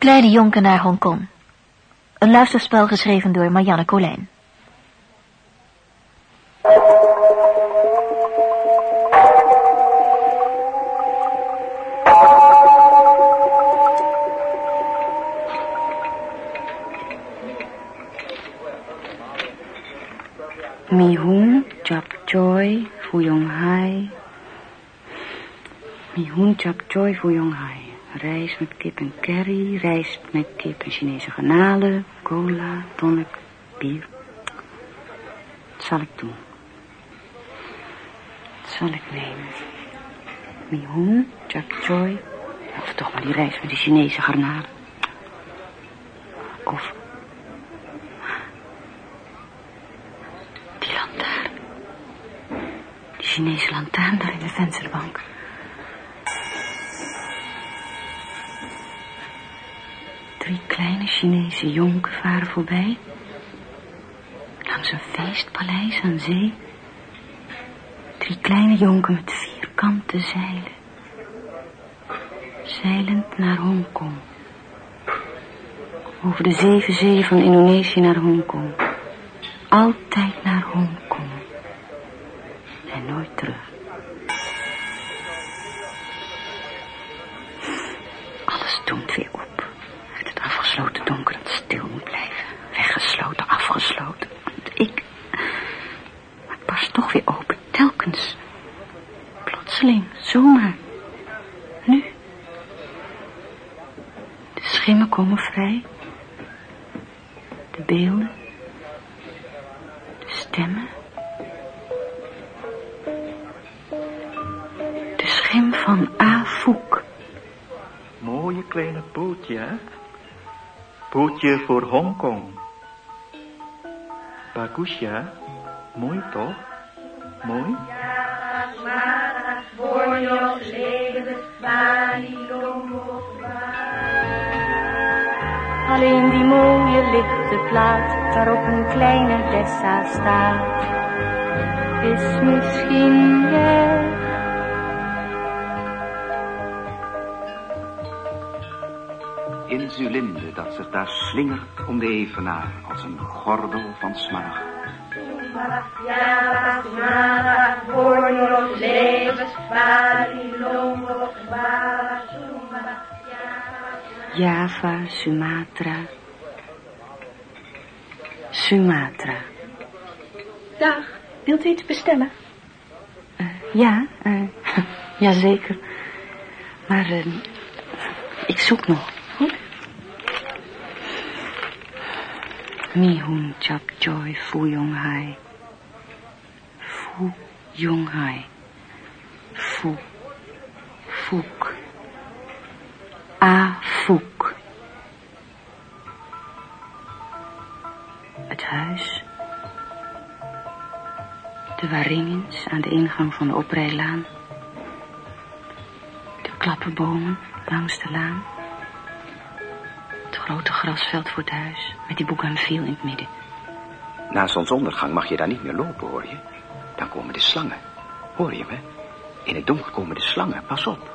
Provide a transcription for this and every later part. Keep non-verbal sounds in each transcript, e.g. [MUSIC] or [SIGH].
Kleine Jonker naar Hongkong. Een luisterspel geschreven door Marianne Colijn. Mi Hoon, Chap Choi, Fuyong Hai. Mi Hoon, Chap Choi, Fuyong Hai. Rijst met kip en curry, rijst met kip en Chinese garnalen, cola, tonic, bier. Wat zal ik doen? Wat zal ik nemen? Mi Hoon, Chap Choi. Of toch maar die rijst met die Chinese garnalen. Of Die lantaarn. Die Chinese lantaarn daar in de vensterbank. Drie kleine Chinese jonken varen voorbij. Langs een feestpaleis aan zee. Drie kleine jonken met vierkante zeilen. Zeilend naar Hongkong. Over de zeven zeeën van Indonesië naar Hongkong. Altijd naar Hongkong. En nooit terug. Alles toont weer op. Uit het afgesloten donker dat stil moet blijven. Weggesloten, afgesloten. Want ik... Maar het toch weer open, telkens. Plotseling, zomaar. Voor Hongkong. Bakusha, mooi toch? Mooi? Alleen die mooie lichte plaat waarop een kleine Dessa staat, is misschien weg. Insulinde dat zich daar slingert om de evenaar als een gordel van smaragd. Java, Sumatra. Sumatra. Dag, wilt u iets bestellen? Eh, ja, [LAUGHS] uh, jazeker. Maar uh, ik zoek nog. Goed? Mi Hun Chap Choi Fu Yong Hai. Fu Yong Hai. Fu. Foek. A. Foek. Het huis. De waringens aan de ingang van de oprijlaan. De klapperbomen langs de laan. Grote grasveld voor het huis met die bougainville in het midden. Na zonsondergang mag je daar niet meer lopen, hoor je? Dan komen de slangen. Hoor je me? In het donker komen de slangen, pas op.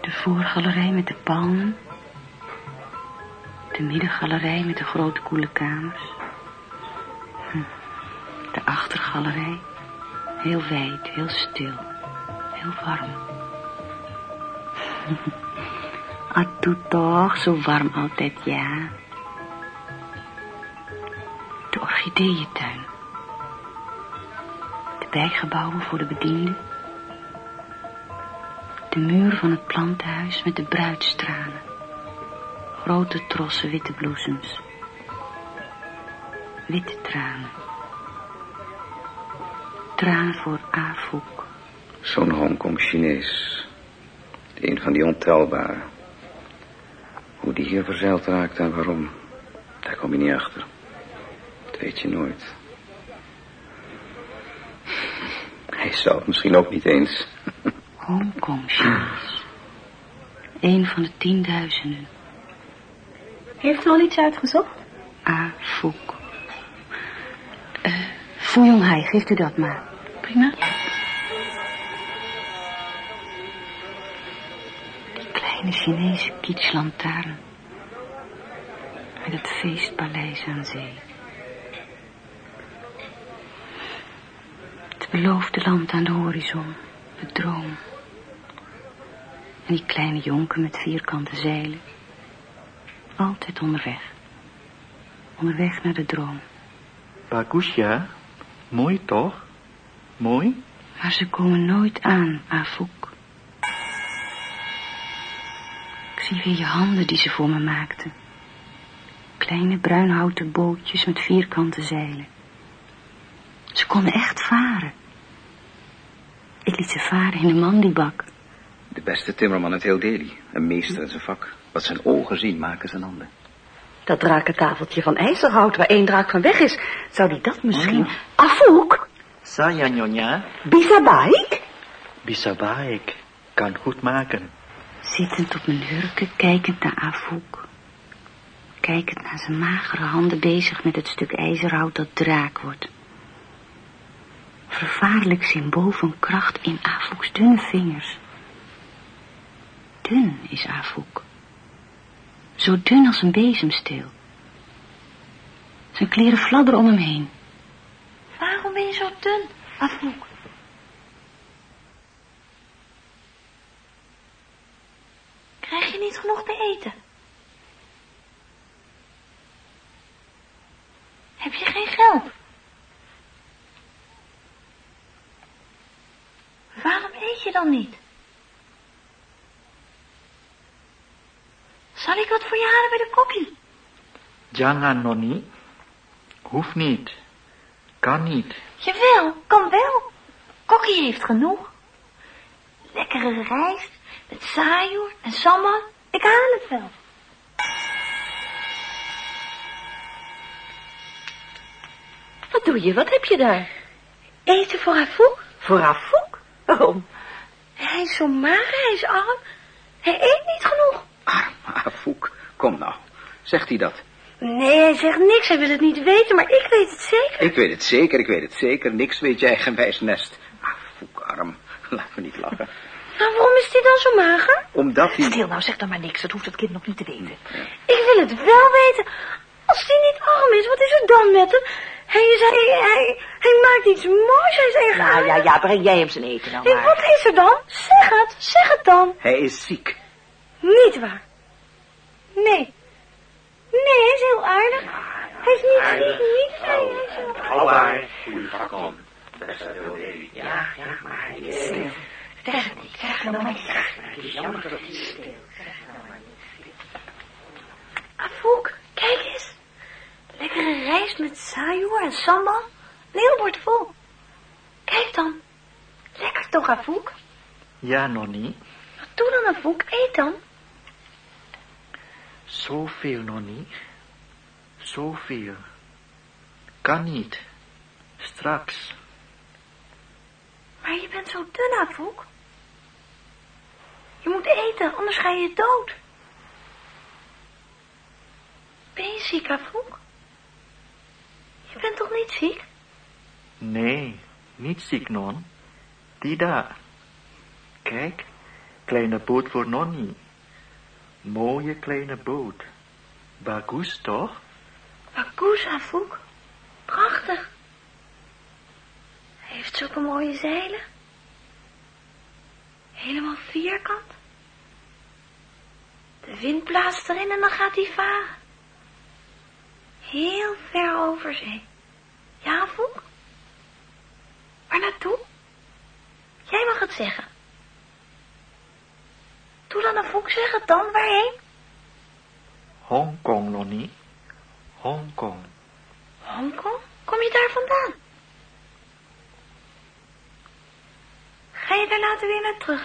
De voorgalerij met de palmen. De middengalerij met de grote koele kamers. Hm. De achtergalerij. Heel wijd, heel stil. Heel warm. [LAUGHS] Doet toch zo warm altijd, ja. De orchideeëntuin. De bijgebouwen voor de bedienden. De muur van het plantenhuis met de bruidstranen. Grote trossen witte bloesems. Witte tranen. Tranen voor Afoek. Zo'n Hongkong Chinees. Een van die ontelbare. Hoe die hier verzeild raakt en waarom, daar kom je niet achter. Dat weet je nooit. Hij zou het misschien ook niet eens. Hongkong Chinees. Een van de tienduizenden. Heeft u al iets uitgezocht? Afoek. Uh, Fuyong Hai, geeft u dat maar. Prima. Die kleine Chinese kitschlantaarn. met het feestpaleis aan zee. Het beloofde land aan de horizon, de droom. En die kleine jonken met vierkante zeilen. Altijd onderweg. Onderweg naar de droom. Bagus Mooi toch? Mooi? Maar ze komen nooit aan, Avouk. Ik zie weer je handen die ze voor me maakten. Kleine bruinhouten bootjes met vierkante zeilen. Ze konden echt varen. Ik liet ze varen in een mandibak. De beste timmerman uit heel Delhi. Een meester in zijn vak. Wat zijn ogen zien, maken zijn handen. Dat drakentafeltje van ijzerhout waar één draak van weg is. Zou die dat misschien... Oh. Afouk? Saya nyonya, Bisabaik? bisa baik. Kan goed maken. Zittend op mijn hurken, kijkend naar Avouk. Kijkend naar zijn magere handen bezig met het stuk ijzerhout dat draak wordt. Vervaarlijk symbool van kracht in Avouk's dunne vingers. Dun is Avouk. Zo dun als een bezemsteel. Zijn kleren fladderen om hem heen. Waarom ben je zo dun, Avouk? Krijg je niet genoeg te eten? Heb je geen geld? Waarom eet je dan niet? Zal ik wat voor je halen bij de kokkie? Jangan noni. Hoeft niet. Kan niet. Jawel, kan wel. Kokkie heeft genoeg. Lekkere rijst met sajoer en sambal. Ik haal het wel. Wat doe je? Wat heb je daar? Eten voor Afouk? Voor Afouk? Waarom? Hij is zo mager, hij is arm. Hij eet niet genoeg. Arme Afouk. Kom nou. Zegt hij dat? Nee, hij zegt niks. Hij wil het niet weten, maar ik weet het zeker. Ik weet het zeker, ik weet het zeker. Niks weet jij, [LAUGHS] eigenwijs nest. Afouk, arm. Laat me niet lachen. Nou, waarom is hij dan zo mager? Omdat hij... Stil nou, zeg dan maar niks. Dat hoeft het kind nog niet te weten. Ik wil het wel weten. Als hij niet arm is, wat is er dan met hem? Hij, is, hij, hij, hij maakt iets moois, hij is erg Nou ja, ja, breng jij hem zijn eten nou En maar. wat is er dan? Zeg het, zeg het dan. Hij is ziek. Niet waar. Nee. Nee, hij is heel aardig. Hij is niet ziek, niet hij, hij is heel aardig. Goeie vakman. Beste wilde Ja, ja, maar hij is stil. Zeg het niet, zeg het nou maar niet. Het is jammer dat hij stil. Afouk, kijk eens. Lekkere rijst met sajoer en sambal. Een heel bord vol. Kijk dan. Lekker toch, Afouk? Ja, noni. Wat doe dan, Afouk? Eet dan. Zoveel, noni. Zoveel. Kan niet. Straks. Maar je bent zo dun, Afouk. Je moet eten, anders ga je dood. Ben je ziek, Afouk? Je bent toch niet ziek? Nee, niet ziek, non. Die daar. Kijk, kleine boot voor nonni. Mooie kleine boot. Bagus, toch? Bakoes, Afouk. Prachtig. Hij heeft zulke mooie zeilen. Helemaal vierkant. De wind blaast erin en dan gaat hij varen. Heel ver over zee. Ja, Afouk? Waar naartoe? Jij mag het zeggen. Doe dan, Afouk, zeg het dan. Waarheen? Hongkong, nonni. Hongkong. Hongkong? Kom je daar vandaan? Ga je daar later weer naar terug,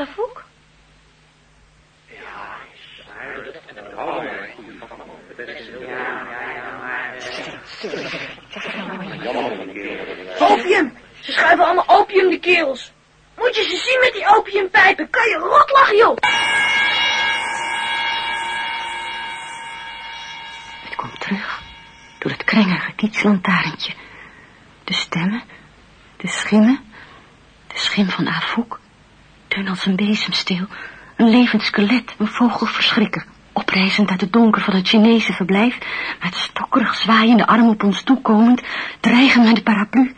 Opium! Ze schuiven allemaal opium de kerels. Moet je ze zien met die opiumpijpen? Kan je rot lachen, joh! Het komt terug. Door het krengerige kietslantaarntje. De stemmen. De schimmen. De schim van Avouk. Dun als een bezemsteel. Een levend skelet. Een vogelverschrikker. Oprijzend uit het donker van het Chinese verblijf, met stokkerig zwaaiende arm op ons toekomend, dreigen met de paraplu.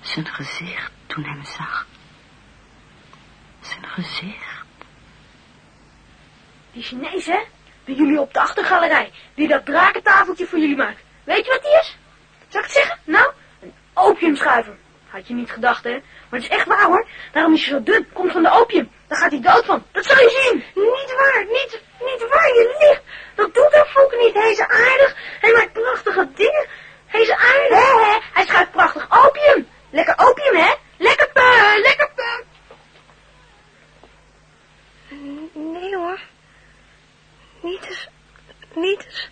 Zijn gezicht toen hij me zag. Zijn gezicht. Die Chinees, hè? Bij jullie op de achtergalerij. Die dat drakentafeltje voor jullie maakt. Weet je wat die is? Zal ik het zeggen? Nou, een opiumschuiver. Had je niet gedacht, hè? Maar het is echt waar, hoor. Daarom is hij zo dun. Komt van de opium. Daar gaat hij dood van. Dat zal je zien. Niet waar. Niet, niet waar. Je ligt. Dat doet er Fouk niet. Hij is aardig. Hij maakt prachtige dingen. Hij is aardig. Hij schuift prachtig opium, hè? Lekker pu. Lekker pu. Nee hoor. Niet eens. Niet eens.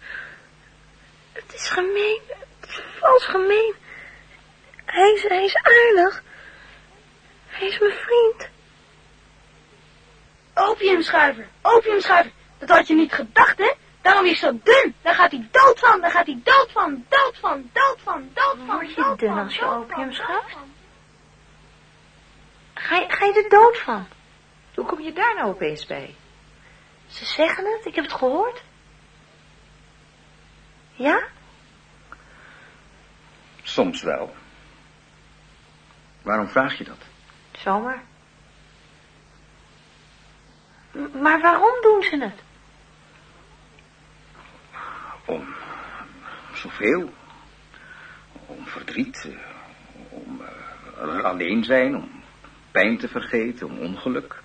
Het is gemeen. Het is vals gemeen. Hij is, hij is aardig. Hij is mijn vriend. Opiumschuiver. Opiumschuiver. Dat had je niet gedacht, hè? Daarom is hij zo dun. Daar gaat hij dood van. Daar gaat hij dood van. Dood van. Dood van. Dood van. Word je dood dun van, als je dood van, opium dood schuift? van. Ga je, ga je er dood van? Hoe kom je daar nou opeens bij? Ze zeggen het. Ik heb het gehoord. Ja? Soms wel. Waarom vraag je dat? Zomaar. M- Maar waarom doen ze het? Om zoveel. Om verdriet. eh, Om eh, alleen zijn. Om pijn te vergeten. Om ongeluk.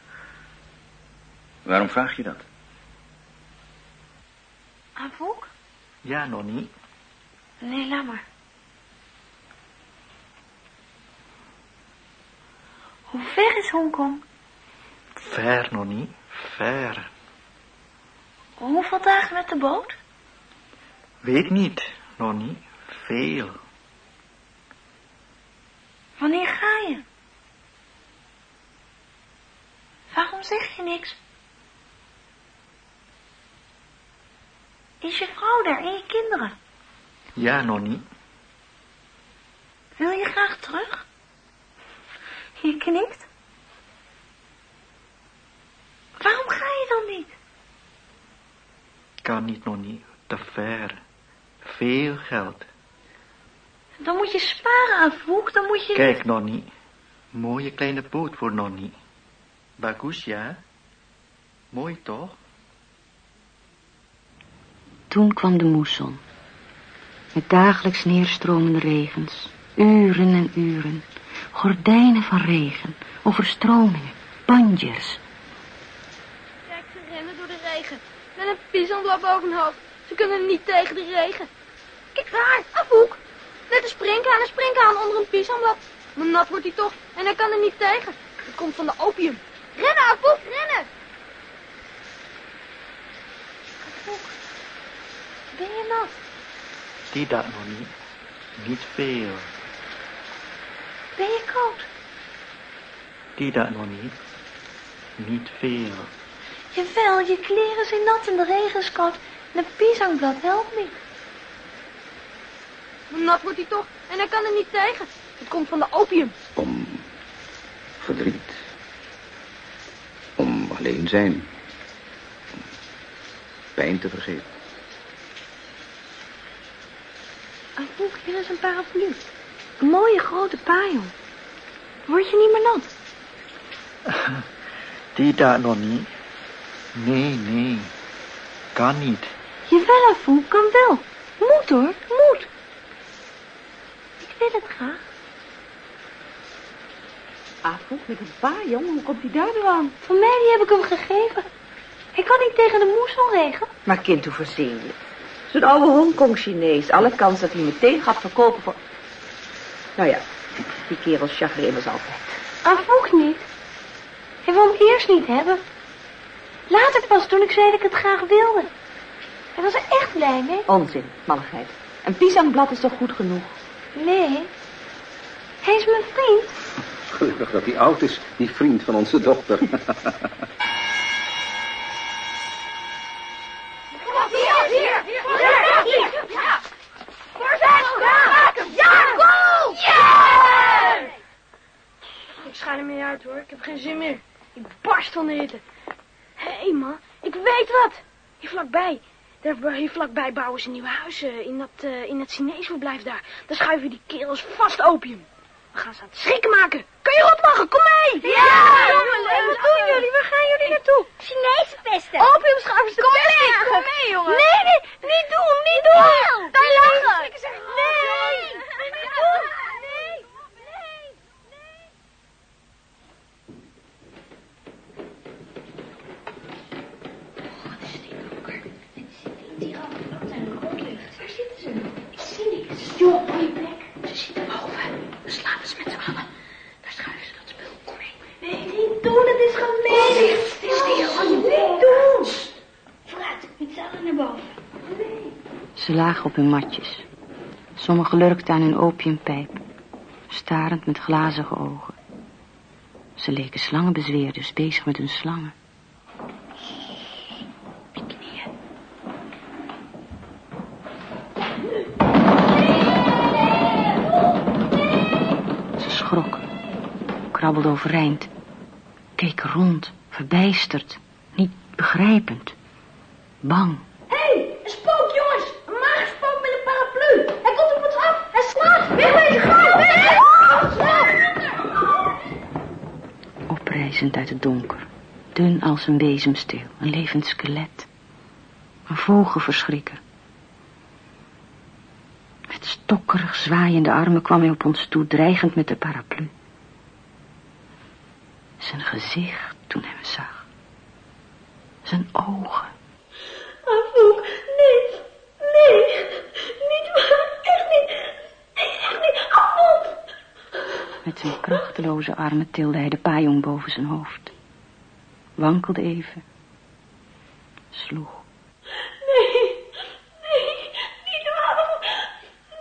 Waarom vraag je dat? Avouk? Ja, Nonnie. Nee, laat maar. Hoe ver is Hongkong? Ver, Nonnie. Ver. Hoeveel dagen met de boot? Weet niet, Nonnie. Veel. Wanneer ga je? Waarom zeg je niks? Is je vrouw daar en je kinderen? Ja, Nonnie. Wil je graag terug? Je knikt. Waarom ga je dan niet? Kan niet, Nonnie. Te ver. Veel geld. Dan moet je sparen aan Voek, dan moet je... Kijk, Nonnie. Mooie kleine boot voor Nonnie. Bagus, ja? Mooi, toch? Toen kwam de moesson. Met dagelijks neerstromende regens. Uren en uren. Gordijnen van regen. Overstromingen. Banjers. Kijk, ze rennen door de regen. Met een pisangblad boven hun hoofd. Ze kunnen niet tegen de regen. Kijk daar, Afhoek. Net een springhaan, een springhaan onder een pisangblad. Maar nat wordt hij toch en hij kan er niet tegen. Het komt van de opium. Rennen, Afhoek, rennen! Ben je nat? Die dat, Nonnie. Niet veel. Ben je koud? Die dat, Nonnie. Niet veel. Jawel, je kleren zijn nat en de regen is koud. En een pisangblad helpt niet. Nat wordt hij toch en hij kan er niet tegen. Het komt van de opium. Om verdriet. Om alleen zijn. Om pijn te vergeten. Avoek, hier is een paraplu. Een mooie grote paaien. Word je niet meer nat? [LAUGHS] Die dat, Nonnie. Nee, nee. Kan niet. Jawel, Avoek, kan wel. Moet hoor, moet. Ik wil het graag. Avoek met een jongen. Hoe komt hij daar nu aan? Van mij die heb ik hem gegeven. Ik kan niet tegen de moesel regen. Maar kind, hoe verzin je? Zo'n oude Hongkong-Chinees. Alle kans dat hij meteen gaat verkopen voor... Nou ja, die kerel chagrin immers altijd. Avoek niet. Hij wil hem eerst niet hebben. Later pas, toen ik zei dat ik het graag wilde. Hij was er echt blij mee. Onzin, malligheid. Een pisangblad is toch goed genoeg? Nee. Hij is mijn vriend. Gelukkig dat hij oud is, die vriend van onze dochter. [LAUGHS] Hier, hier, hier, hier. Ja. Voor zijn Maak hem. Ja, goal! Yeah! Ik schaal er mee uit hoor, ik heb geen zin meer. Hé hey, man, ik weet wat. Hier vlakbij. Daar, hier vlakbij bouwen ze nieuwe huizen in dat, uh, in het Chinees verblijf daar. Daar schuiven die kerels vast opium. We gaan ze aan het schrikken maken. Kun je rotlachen? Kom mee! Ja! ja wat doen jullie? Waar gaan jullie naartoe? Chinese pesten. Opiumschuivers Kom mee, kom mee, jongen. Nee, nee, niet doen, niet doen. Ja, kan je lachen? Nee, niet doen. Nee, Joh, mooie plek. Ze zitten boven. We slapen ze met z'n allen. Daar schuiven ze dat spul. Kom mee. Nee, niet doen, het is gemeen. Stil, stil. Niet doen. Vooruit, met z'n allen naar boven. Op hun matjes. Sommigen lurkten aan hun opiumpijp, starend met glazige ogen. Ze leken slangenbezweerders, bezig met hun slangen. Ze schrok, krabbelde overeind, keek rond, verbijsterd, niet begrijpend, bang. Hé, hey, een spook, jongens. Een mager spook met een paraplu. Hij komt op ons af. Hij slaat. Weg met je gang. Weg. Uit het donker, dun als een bezemsteel, een levend skelet. Een vogelverschrikker. Met stokkerig zwaaiende armen kwam hij op ons toe, dreigend met de paraplu. Zijn gezicht toen hij me zag. Zijn ogen nee, nee, niet waar, echt niet, nee, echt niet, Afouk. Met zijn krachteloze armen tilde hij de pajong boven zijn hoofd. Wankelde even. Sloeg. Nee, nee, niet waar,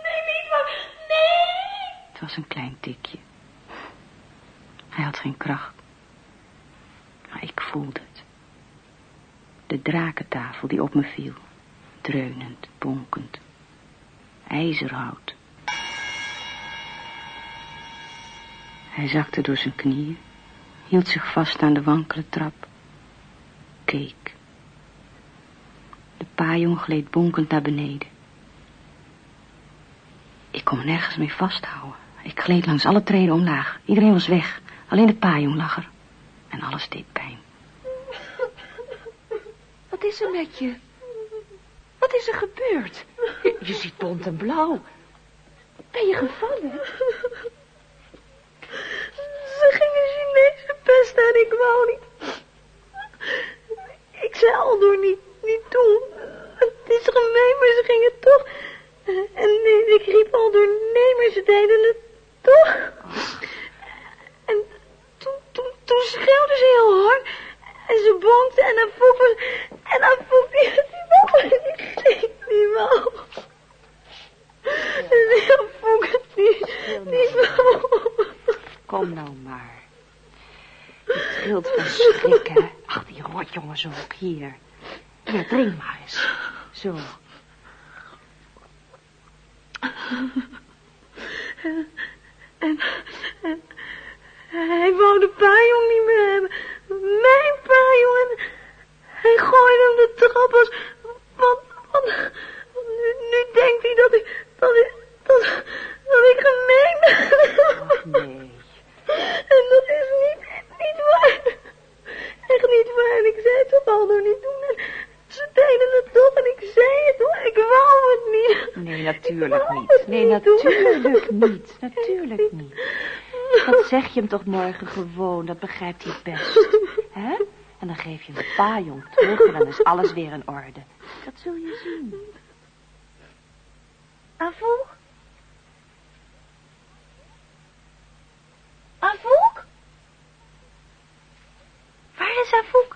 nee, niet waar, nee. Het was een klein tikje. Hij had geen kracht. Maar ik voelde het. De drakentafel die op me viel. Dreunend, bonkend. IJzerhout. Hij zakte door zijn knieën. Hield zich vast aan de wankele trap. Keek. De pajong gleed bonkend naar beneden. Ik kon me nergens mee vasthouden. Ik gleed langs alle treden omlaag. Iedereen was weg. Alleen de pajong lag er. En alles deed pijn. Wat is er met je? Wat is er gebeurd? Je, je ziet bont en blauw. Ben je gevallen? Ze gingen En ik wou niet. Ik zei al door niet, niet doen. Het is gemeen, maar ze gingen toch. En ik riep al door nee, maar ze deden het toch. En toen, toen, toen schreeuwde ze heel hard. En ze bonkte en voeg was... En dan voeg die, die wou, die ging, die wou. En die voeg het niet, die wou. Kom nou maar. Je trilt van schrik, hè? Ach, zo ook hier. Hier, drink maar eens. Zo. En, en, hij wou de pajong niet meer hebben. Mijn pajong. En hij gooide hem de trap. Want, want, want nu, nu denkt hij dat ik... Dat ik... Dat, dat ik gemeen ben. Ach, nee. En dat is niet, niet waar. Echt niet waar. En ik zei toch al door niet doen. En ze deden het toch en ik zei het hoor. Ik wou het niet. Nee, natuurlijk niet. Nee, natuurlijk niet. Natuurlijk niet. Dat zeg je hem toch morgen gewoon, dat begrijpt hij best. hè? En dan geef je hem pajong terug en dan is alles weer in orde. Dat zul je zien. Avouk? Avouk? Waar is Avouk?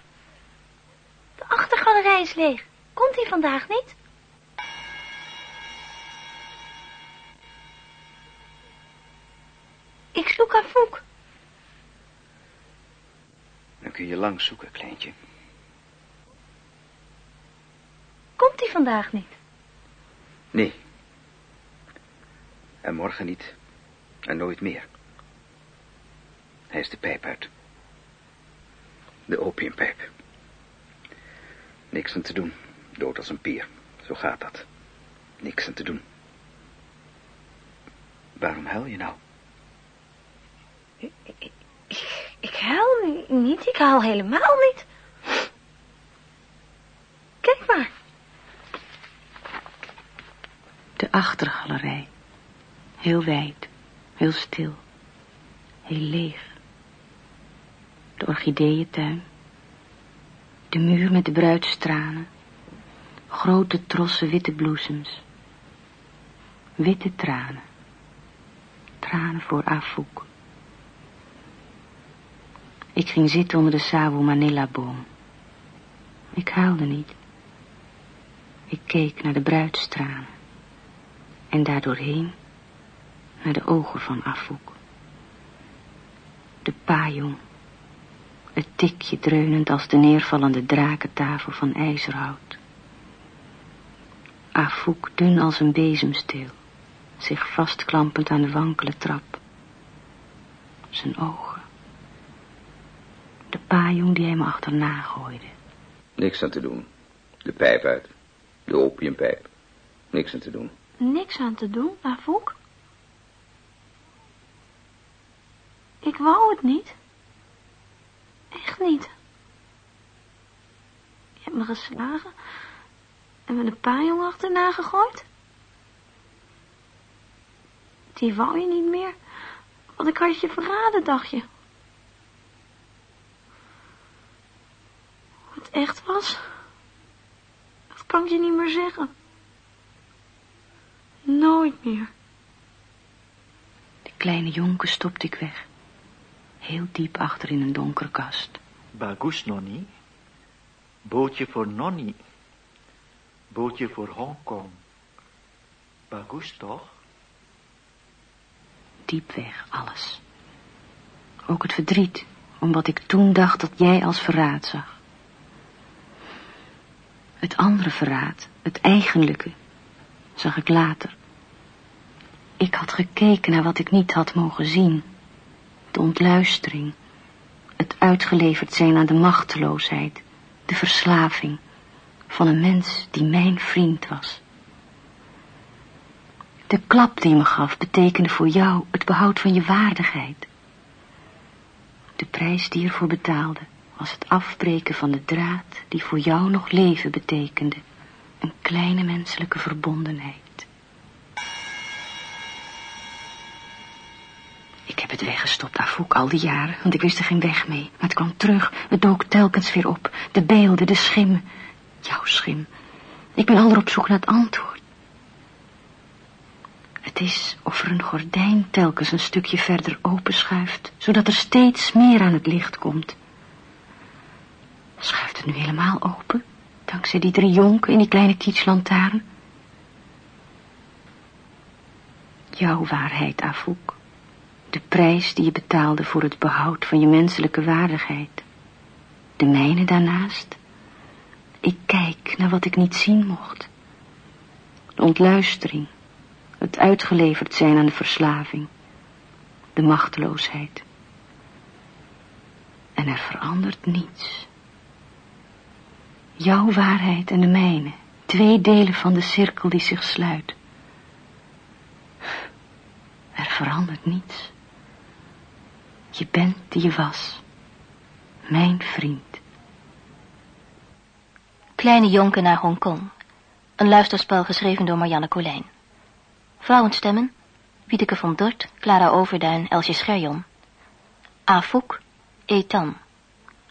De achtergalerij is leeg. Komt hij vandaag niet? Ik zoek Avouk. Dan kun je lang zoeken, kleintje. Komt hij vandaag niet? Nee. En morgen niet. En nooit meer. Hij is de pijp uit. De opiumpijp. Niks aan te doen. Dood als een pier. Zo gaat dat. Niks aan te doen. Waarom huil je nou? Ik huil niet, ik huil helemaal niet. Kijk maar. De achtergalerij. Heel wijd, heel stil, heel leeg. De orchideeëntuin. De muur met de bruidstranen. Grote trossen witte bloesems. Witte tranen. Tranen voor Afouk. Ik ging zitten onder de Sawu Manila boom. Ik huilde niet. Ik keek naar de bruidstranen. En daardoorheen naar de ogen van Afouk. De pajong. Het tikje dreunend als de neervallende drakentafel van ijzerhout. Afouk dun als een bezemsteel, zich vastklampend aan de wankele trap. Zijn ogen. De pajong die hij me achterna gooide. Niks aan te doen. De pijp uit. De opiumpijp. Niks aan te doen. Niks aan te doen, Afouk. Ik wou het niet. Echt niet. Je hebt me geslagen en me de pajong achterna gegooid. Die wou je niet meer, want ik had je verraden, dacht je. Hoe het echt was, dat kan ik je niet meer zeggen. Nooit meer. De kleine jonken stopte ik weg. Heel diep achter in een donkere kast. Bagus, Nonnie. Bootje voor Nonnie. Bootje voor Hongkong. Bagus, toch? Diep weg, alles. Ook het verdriet, om wat ik toen dacht dat jij als verraad zag. Het andere verraad, het eigenlijke, zag ik later. Ik had gekeken naar wat ik niet had mogen zien. De ontluistering, het uitgeleverd zijn aan de machteloosheid, de verslaving van een mens die mijn vriend was. De klap die me gaf betekende voor jou het behoud van je waardigheid. De prijs die je ervoor betaalde was het afbreken van de draad die voor jou nog leven betekende. Een kleine menselijke verbondenheid. Ik heb het weggestopt, Afouk, al die jaren, want ik wist er geen weg mee. Maar het kwam terug, het dook telkens weer op. De beelden, de schimmen. Jouw schim. Ik ben al op zoek naar het antwoord. Het is of er een gordijn telkens een stukje verder openschuift, zodat er steeds meer aan het licht komt. Schuift het nu helemaal open, dankzij die drie jonken in die kleine kietslantaarn? Jouw waarheid, Afouk. De prijs die je betaalde voor het behoud van je menselijke waardigheid. De mijne daarnaast. Ik kijk naar wat ik niet zien mocht. De ontluistering. Het uitgeleverd zijn aan de verslaving. De machteloosheid. En er verandert niets. Jouw waarheid en de mijne. Twee delen van de cirkel die zich sluit. Er verandert niets. Je bent die je was. Mijn vriend. Kleine Jonken naar Hongkong. Een luisterspel geschreven door Marianne Colijn. Vrouwenstemmen. Wiedeke van Dort, Clara Overduin, Elsje Scherjon. Afouk, Etan.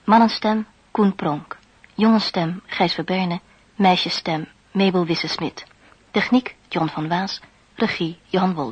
Mannenstem, Koen Pronk. Jongensstem, Gijs Verberne. Meisjesstem, Mabel Wisse-Smit. Techniek, John van Waas. Regie, Johan Wolde.